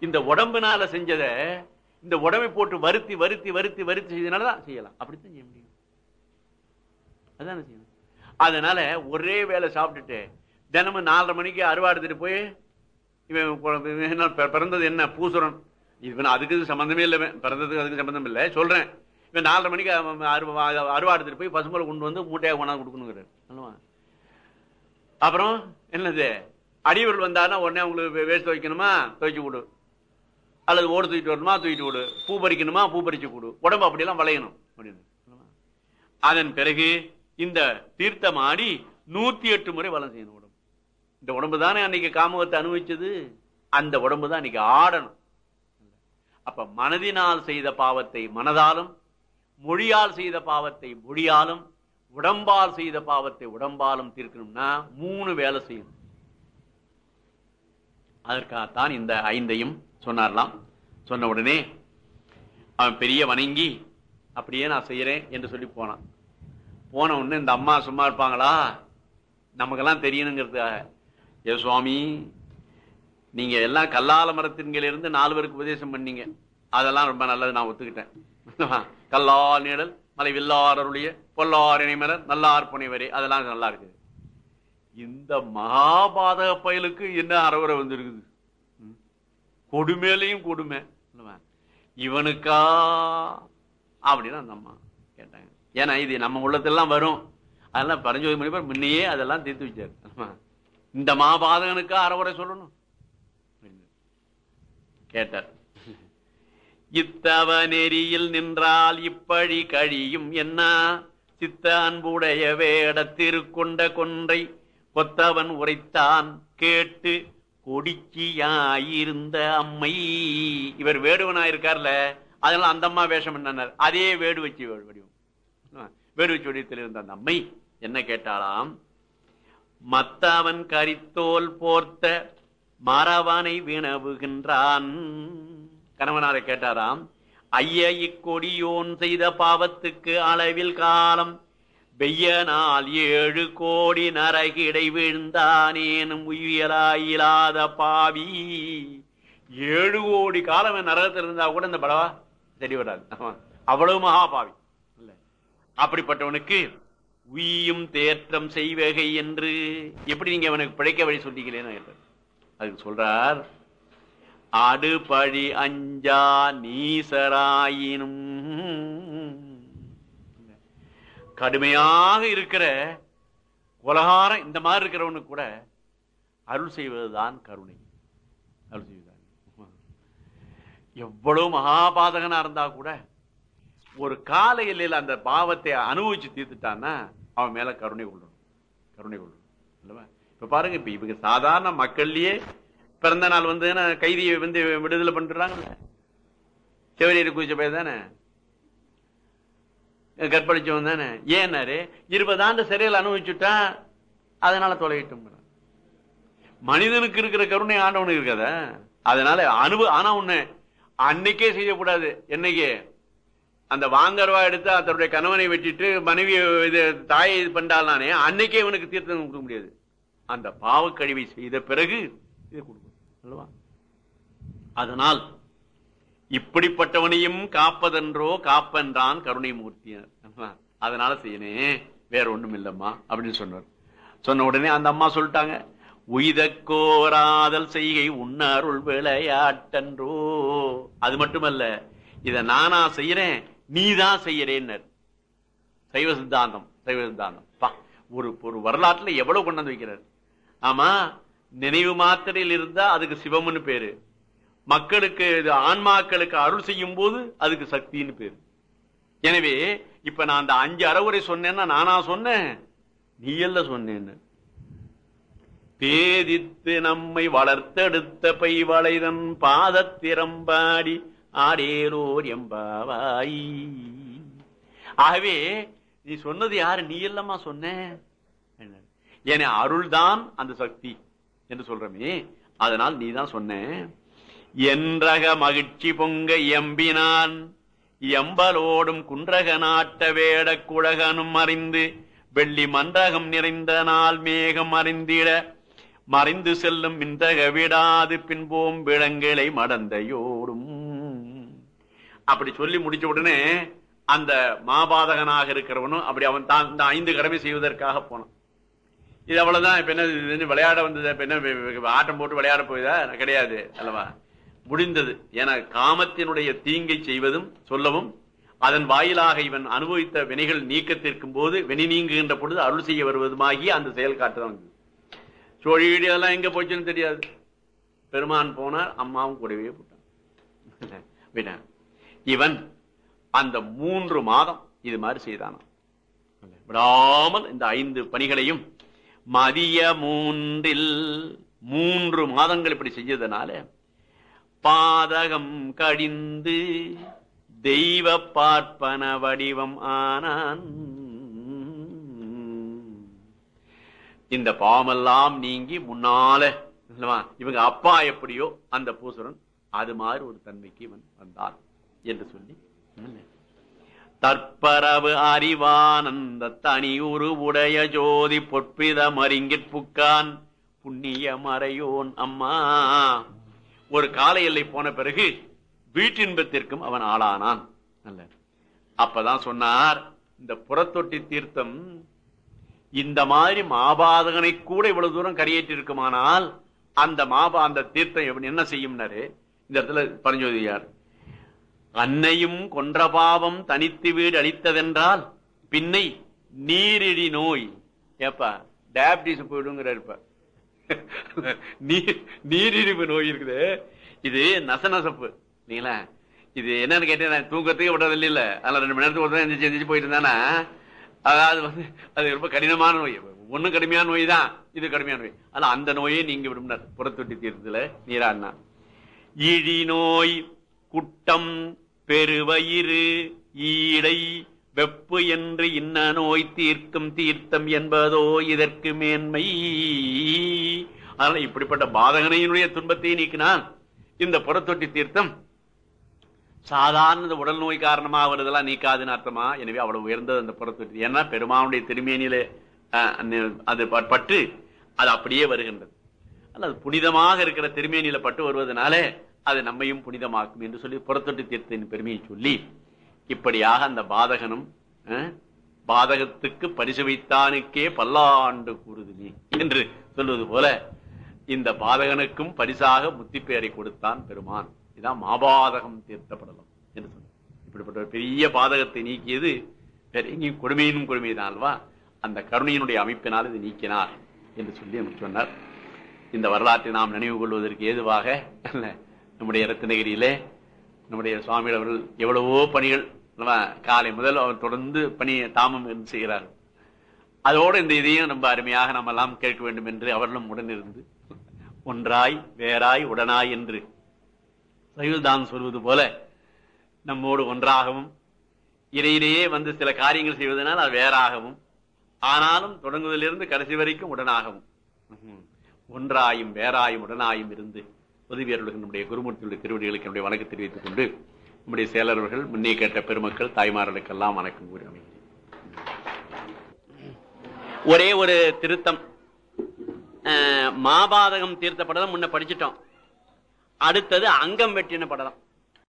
இந்த உடம்புனால செஞ்சதை இந்த உடம்பை போட்டு வருத்தி வருத்தி வருத்தி வருத்தி செய்தனாலதான் செய்யலாம். அப்படித்தான் செய்ய முடியும். அதான செய்யணும். அதனால ஒரே வேளை சாப்பிட்டுட்டு தினமும் நாலரை மணிக்கு அறுவாடுத்துட்டு போய் இவன் பிறந்தது என்ன? பூசுரன் இவன் அதுக்கு சம்மந்தமே சம்பந்தமே இல்லை பிறந்ததுக்கு அதுக்கு சம்பந்தம் இல்லை. சொல்றேன். இவன் நாலரை மணிக்கு அவன் அருவா அறுவாடுத்துட்டு போய் பசுமலை கொண்டு வந்து மூட்டையாக கொண்டாந்து கொடுக்கணுங்கிறார். அல்லவா அப்புறம் என்னது? அடிவர்கள் வந்தாருன்னா உடனே அவங்களுக்கு வேஸ்ட் துவைக்கணுமா? துவைச்சி கொடு. அல்லது ஓடு தூக்கிட்டு வரணுமா? தூக்கிட்டு கொடு பூ பறிக்கணுமா? பூ பறிச்சு கொடு. உடம்பு அப்படியெல்லாம் வளையணும். அப்படின்னு அதன் பிறகு இந்த தீர்த்தம் ஆடி நூத்தி எட்டு முறை வளம் செய்யணும் உடம்பு. இந்த உடம்பு தானே அன்னைக்கு காமகத்தை அனுபவிச்சது? அந்த உடம்பு தான் அன்னைக்கு ஆடணும். அப்ப மனதினால் செய்த பாவத்தை மனதாலும் மொழியால் செய்த பாவத்தை மொழியாலும் உடம்பால் செய்த பாவத்தை உடம்பாலும் தீர்க்கணும்னா மூணு வேலை செய்யணும். அதற்காகத்தான் இந்த ஐந்தையும் சொன்னார்லாம் சொன்ன உடனே அவன் பெரிய வணங்கி அப்படியே நான் செய்கிறேன் என்று சொல்லி போனான். போன உடனே இந்த அம்மா சும்மா இருப்பாங்களா? நமக்கெல்லாம் தெரியணுங்கிறதுக்காக. ஏ சுவாமி நீங்கள் எல்லாம் கல்லால மரத்தின்களிலிருந்து நாலு பேருக்கு உபதேசம் பண்ணீங்க. அதெல்லாம் ரொம்ப நல்லது நான் ஒத்துக்கிட்டேன். கல்லால் நிழல் மலை வில்லாரருடைய பொல்லார் இணைமலர் நல்லார் புனைவரே அதெல்லாம் நல்லா இருக்குது. இந்த மகாபாதக பயலுக்கு என்ன அறவுரை வந்திருக்குது? ம். கொடுமையிலையும் கொடுமை இவனுக்கா? அப்படின்னு அந்த அம்மா கேட்டாங்க. ஏன்னா இது நம்ம உள்ளத்தெல்லாம் வரும். அதெல்லாம் பரஞ்சோதி மணிப்பர் முன்னையே அதெல்லாம் தீர்த்து வச்சார் இந்த மாபாதகனுக்கா அறவுரை சொல்லணும்? கேட்டார். இத்தவ நெறியில் நின்றால் இப்பழி கழியும் என்ன? சித்த அன்புடைய வேடத்திருக்கொண்ட கொன்றை கொத்தவன் உரைத்தான் கேட்டு கொடிச்சியாயிருந்த அம்மை. இவர் வேடுவனாயிருக்கார்ல அதனால அந்த அம்மா வேஷம் என்னன்னார். அதே வேடு வச்சு வடிவம். வேடு வச்சு வடிவத்தில் இருந்த அந்த அம்மை என்ன கேட்டாலாம் மத்தவன் கரித்தோல் போர்த்த மரவனை வினவுகின்றான். கணவனாரை கேட்டாராம் ஐய இக்கொடியோன் செய்த பாவத்துக்கு அளவில் காலம் வெய்ய நாள் ஏழு கோடி நரகிடை வீழ்ந்தானேனும் உயிராயிலாத பாவி. ஏழு கோடி காலம் நரகத்தில் இருந்தா கூட இந்த படவா? சரி வராது. ஆமா. அவ்வளவு மகா பாவி. அப்படிப்பட்டவனுக்கு உய்யும் தேற்றம் செய்வகை என்று எப்படி நீங்க அவனுக்கு பிழைக்க வழி சொன்னீங்களேன்னு. அதுக்கு சொல்றார் அடுபழி அஞ்சா நீசராயினும் கடுமையாக இருக்கிற உலகாரம் இந்த மாதிரி இருக்கிறவனுக்கு கூட அருள் செய்வதுதான் கருணை. அருள் செய்வதுதான். எவ்வளவு மகாபாதகனா இருந்தா கூட ஒரு கால எல்லையில் அந்த பாவத்தை அனுபவிச்சு தீர்த்துட்டான்னா அவன் மேல கருணை கொள்ளணும் கருணை கொள்ளணும் அல்லவா இப்ப பாருங்க இப்ப இவங்க சாதாரண மக்கள்லயே பிறந்த நாள் வந்து கைதியை வந்து விடுதலை பண்ணிடுறாங்கல்ல? செவரியர் குதிச்ச பையன் தானே? கற்பழிச்சவன் தானே? ஏன்னாரு இருபது ஆண்டு சிறையில் அனுபவிச்சுட்டான். அதனால தொலையிட்டும் மனிதனுக்கு இருக்கிற கருணை ஆண்டவனுக்கு இருக்காத? அதனால அனுபவ ஆனா ஒண்ணு அன்னைக்கே செய்யக்கூடாது. என்னைக்கு? அந்த வாங்கரவா எடுத்து அதனுடைய கணவனை வெட்டிட்டு மனைவி இது தாயை இது பண்ணாலே அன்னைக்கே இவனுக்கு தீர்த்தம் கொடுக்க முடியாது. அந்த பாவக்கழிவை செய்த பிறகு இது கொடுக்கும் அல்லவா? அதனால் இப்படிப்பட்டவனையும் காப்பதென்றோ காப்பென்றான் கருணைமூர்த்தியன் அதனால செய்யனே வேற ஒண்ணும் இல்லம்மா அப்படின்னு சொன்னார். சொன்ன உடனே அந்த அம்மா சொல்லிட்டாங்க உய்தக்கோராதல் செய்கை உன்னருள் விளையாட்டன்றோ. அது மட்டுமல்ல இத நானா செய்யறேன் நீதான் செய்யறேன்னு சைவ சித்தாந்தம் சைவ சித்தாந்தம். பா ஒரு ஒரு வரலாற்றுல எவ்வளவு கொண்டாந்து வைக்கிறார். ஆமா நினைவு மாத்திரையில் இருந்தா அதுக்கு சிவம்னு பேரு. மக்களுக்கு இது ஆன்மாக்களுக்கு அருள் செய்யும் போது அதுக்கு சக்தின்னு பேர். எனவே இப்ப நான் அந்த அஞ்சு அறவுரை சொன்னேன்னா நானா சொன்னேன்? நீ எல்ல சொன்னேன்னு. பேதித்து நம்மை வளர்த்தெடுத்த பைவளைதன் பாதத்திறம்பாடி ஆடேரோர் எம்பாவாய். ஆகவே நீ சொன்னது யாரு? நீ இல்லம்மா சொன்ன என அருள்தான் அந்த சக்தி என்று சொல்றமே அதனால் நீ தான் சொன்ன என்றக மகிழ்ச்சி பொங்க எம்பினான். எம்பலோடும் குன்றக நாட்ட வேட குழகனும் அறிந்து வெள்ளி மன்றகம் நிறைந்த நாள் மேகம் அறிந்திட மறைந்து செல்லும் மின்றக விடாது பின்போம் விலங்குகளை மடந்தையோடும். அப்படி சொல்லி முடிச்ச உடனே அந்த மாபாதகனாக இருக்கிறவனும் அப்படி அவன் தான் இந்த ஐந்து கடமை செய்வதற்காக போனான். இது அவ்வளவுதான். இப்ப என்ன இது விளையாட வந்தது. இப்ப என்ன ஆட்டம் போட்டு விளையாட போயதா கிடையாது அல்லவா? முடிந்தது. என காமத்தினுடைய தீங்கை செய்வதும் சொல்லவும் அதன் வாயிலாக இவன் அனுபவித்த வினைகள் நீக்கத்திற்கும் போது வினை நீங்குகின்ற பொழுது அருள் செய்ய வருவதுமாகி அந்த செயல் காட்டுதான் வந்தது அதெல்லாம் எங்க போச்சுன்னு தெரியாது. பெருமான் போனார் அம்மாவும் கூடவே போட்டான் இவன் அந்த மூன்று மாதம் இது மாதிரி செய்தானாம். விடாமல் இந்த ஐந்து பணிகளையும் மதிய மூன்றில் மூன்று மாதங்கள் இப்படி செஞ்சதுனால பாதகம் கடிந்து தெய்வ பார்ப்பன வடிவம் ஆனான். இந்த பாவமெல்லாம் நீங்கி முன்னால இவங்க அப்பா எப்படியோ அந்த பூசுரன் அது மாதிரி ஒரு தன்மைக்கு இவன் வந்தான் என்று சொல்லி. தற்பரவு அறிவானந்த தனி உரு உடைய ஜோதி பொற்பித மருங்கிற் புக்கான் புண்ணிய மறையோன் அம்மா. ஒரு கால எல்லை போன பிறகு வீட்டின்பத்திற்கும் அவன் ஆளானான். அப்பதான் சொன்னார் இந்த புறத்தொட்டி தீர்த்தம் இந்த மாதிரி மாபாதகனை கூட இவ்வளவு தூரம் கரையேற்றி இருக்குமானால் அந்த மாபா அந்த தீர்த்தம் என்ன செய்யும்னாரு? இந்த இடத்துல பரஞ்சோதியார் அன்னையும் கொன்ற பாவம் தனித்து வீடு அளித்ததென்றால் பின்னை நீரிழி நோய். ஏப்பா டயபிட்டிஸ் போயிடுங்கிற இருப்ப நீரிழிவு நோய் இருக்குது. இது நசநசப்பு. நீங்களா? இது என்னன்னு கேட்டேன் தூக்கத்துக்கு விடுறது இல்ல அதனால ரெண்டு மணி நேரத்துக்கு ஒரு எந்திரிச்சு எந்திரிச்சு போயிட்டு இருந்தானா அதாவது வந்து அது ரொம்ப கடினமான நோய். ஒன்றும் கடுமையான நோய் தான். இது கடுமையான நோய். ஆனா அந்த நோயே நீங்க விடும்னார் புறத்தொட்டி தீர்த்தத்தில் நீராடினா இழி நோய் குட்டம் பெருவயிறு ஈடை வெப்பு என்று இன்ன நோய் தீர்க்கும் தீர்த்தம் என்பதோ இதற்கு மேன்மை. அதனால இப்படிப்பட்ட பாதகனையினுடைய துன்பத்தை நீக்கினான் இந்த புறத்தொட்டி தீர்த்தம் சாதாரண உடல் நோய் காரணமாக வருதெல்லாம் நீக்காதுன்னு அர்த்தமா? எனவே அவ்வளவு உயர்ந்தது அந்த புறத்தொட்டி. ஏன்னா பெருமானுடைய திருமேனியிலே அஹ், அது ப- பட்டு அது அப்படியே வருகின்றது. அது புனிதமாக இருக்கிற திருமேனியில பட்டு வருவதனாலே அது நம்மையும் புனிதமாக்கும் என்று சொல்லி புறத்தொட்டி தீர்த்தின் பெருமையை சொல்லி இப்படியாக அந்த பாதகனும் பாதகத்துக்கு பரிசு வைத்தானுக்கே பல்லாண்டு கூறுது நீ. என்று சொல்வது போல இந்த பாதகனுக்கும் பரிசாக முத்திப்பேரை கொடுத்தான் பெருமான். இதான் மாபாதகம் தீர்த்தப்படலாம் என்று சொன்னார். இப்படிப்பட்ட ஒரு பெரிய பாதகத்தை நீக்கியது பெரிய எங்கேயும் கொடுமையினும் கொடுமைதான் அல்வா அந்த கருணையினுடைய அமைப்பினால் இது நீக்கினார் என்று சொல்லி நமக்கு சொன்னார். இந்த வரலாற்றை நாம் நினைவு கொள்வதற்கு ஏதுவாக நம்முடைய ரத்னகிரியிலே நம்முடைய சுவாமிகள் அவர்கள் எவ்வளவோ பணிகள் அல்லவா, காலை முதல் அவர் தொடர்ந்து பணியை தாமம் இருந்து செய்கிறார்கள் அதோடு இந்த இதையும் ரொம்ப அருமையாக நாம் எல்லாம் கேட்க வேண்டும் என்று அவர்களும் உடனிருந்து ஒன்றாய் வேறாய் உடனாய் என்று சைவல்தான் சொல்வது போல நம்மோடு ஒன்றாகவும் இடையிலேயே வந்து சில காரியங்கள் செய்வதனால் அது வேறாகவும் ஆனாலும் தொடங்குவதிலிருந்து கடைசி வரைக்கும் உடனாகவும் ஒன்றாயும் வேறாயும் உடனாயும் இருந்து உதவியர்களுக்கு நம்முடைய குருமூர்த்தியுடைய திருவடிகளுக்கு நம்முடைய வணக்கம் தெரிவித்துக் கொண்டு நம்முடைய செயலர்கள் முன்னே கேட்ட பெருமக்கள் தாய்மார்களுக்கெல்லாம் வணக்கம் கூறி அமைகிறேன் ஒரே ஒரு திருத்தம். மாபாதகம் தீர்த்த படம் முன்ன படிச்சிட்டோம். அடுத்தது அங்கம் வெட்டின படம்